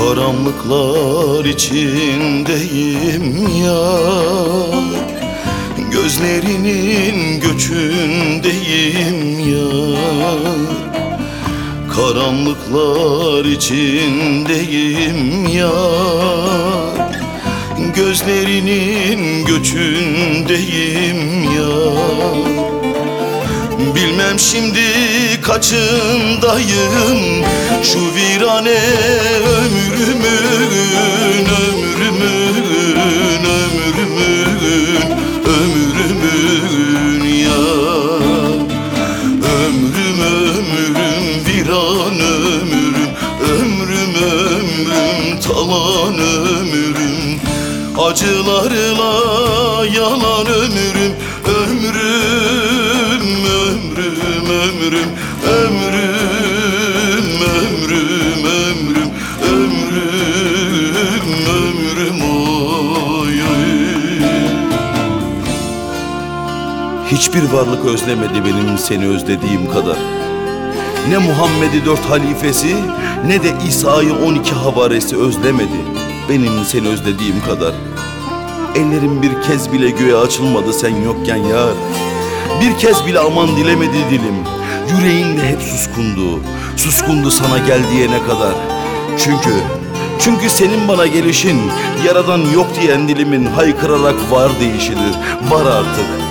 Karanlıklar içindeyim ya. Gözlerinin göçündeyim ya. Karanlıklar içindeyim ya. Gözlerinin göçündeyim ya. Bilmem şimdi kaçındayım Şu virane ömrümün Ömrümün, ömrümün Ömrümün ya. Ömrüm ömrüm viran ömrüm Ömrüm ömrüm talan ömrüm. Acılarla yalan ömrüm Ömrüm ömrüm ömrüm Ömrüm Hiçbir varlık özlemedi benim seni özlediğim kadar. Ne Muhammed'i dört halifesi ne de İsa'yı on iki havaresi özlemedi benim seni özlediğim kadar. Ellerim bir kez bile göğe açılmadı sen yokken yar. Bir kez bile aman dilemedi dilim. Yüreğinde hep suskundu. Suskundu sana gel diyene kadar. Çünkü çünkü senin bana gelişin yaradan yok diyen dilimin haykırarak var deyişidir. Var artık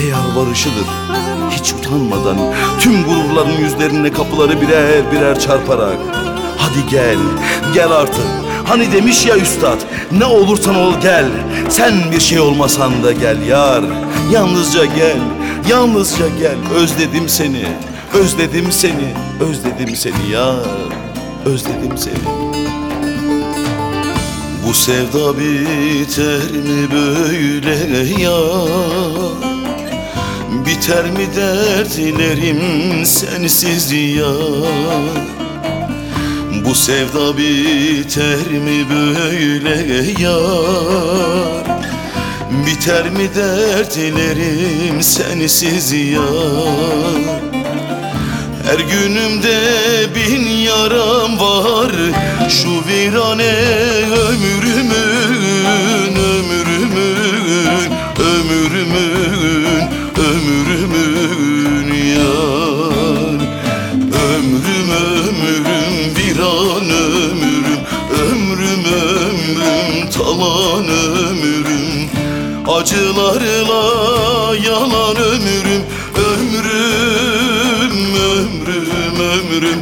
ve yalvarışıdır. Hiç utanmadan tüm gururların yüzlerine kapıları birer birer çarparak. Hadi gel, gel artık. Hani demiş ya üstad, ne olursan ol gel. Sen bir şey olmasan da gel yar. Yalnızca gel, yalnızca gel. Özledim seni, özledim seni, özledim seni yar. Özledim seni. Bu sevda biter mi böyle ya Biter mi dertlerim sensiz ya? Bu sevda biter mi böyle ya? Biter mi dertlerim sensiz ya? Her günümde bin yaram var Şu virane ömrümün talan ömrüm Acılarla yalan ömrüm Ömrüm ömrüm ömrüm